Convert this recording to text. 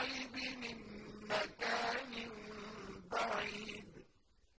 الغيب من مكان بعيد.